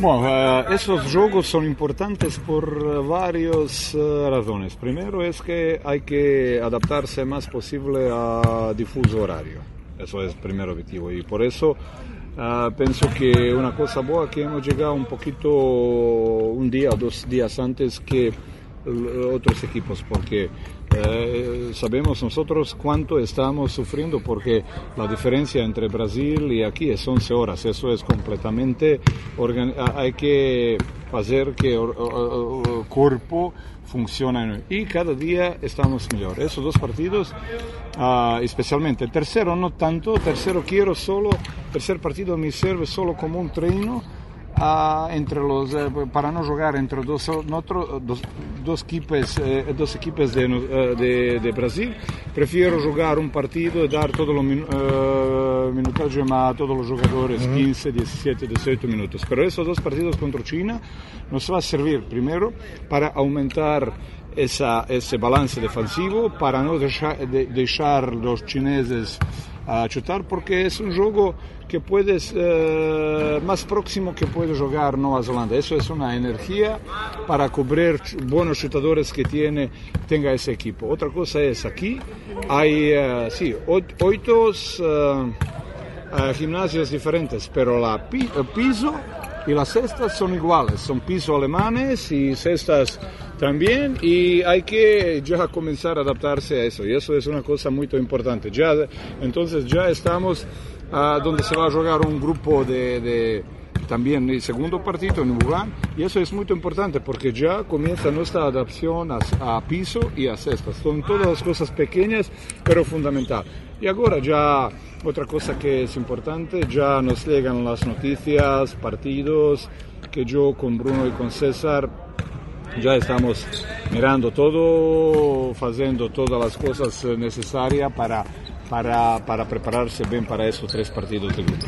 Bueno, eh, esos juegos son importantes por eh, varias eh, razones. Primero es que hay que adaptarse más posible a difuso horario. Eso es el primer objetivo. Y por eso pienso que una cosa buena que hemos llegado un poquito un día dos días antes que otros equipos, porque eh, sabemos nosotros cuánto estamos sufriendo, porque la diferencia entre Brasil y aquí es 11 horas, eso es completamente, hay que hacer que el cuerpo funcione y cada día estamos mejor. Esos dos partidos, uh, especialmente tercero no tanto, tercero quiero solo, tercer partido me sirve solo como un treino entre los, eh, para no jugar entre dos, dos, dos equipos, eh, dos equipos de, eh, de, de, Brasil, prefiero jugar un partido y dar todos los minutos a todos los jugadores, 15, 17, 18 minutos. Pero esos dos partidos contra China nos va a servir primero para aumentar esa, ese balance defensivo, para no dejar, de, dejar los chineses a chutar, porque es un juego que puedes, eh, más próximo que puede jugar Nueva Zelanda. Eso es una energía para cubrir buenos chutadores que tiene, tenga ese equipo. Otra cosa es aquí, hay, uh, sí, ocho uh, gimnasios diferentes, pero la piso y las cestas son iguales, son pisos alemanes y cestas también y hay que ya comenzar a adaptarse a eso y eso es una cosa muy importante. Ya, entonces ya estamos donde se va a jugar un grupo de, de también el segundo partido en Wuhan y eso es muy importante porque ya comienza nuestra adaptación a, a, piso y a cestas. Son todas las cosas pequeñas pero fundamental. Y ahora ya otra cosa que es importante, ya nos llegan las noticias, partidos, que yo con Bruno y con César ya estamos mirando todo, haciendo todas las cosas necesarias para para, para prepararse bien para esos tres partidos de grupo.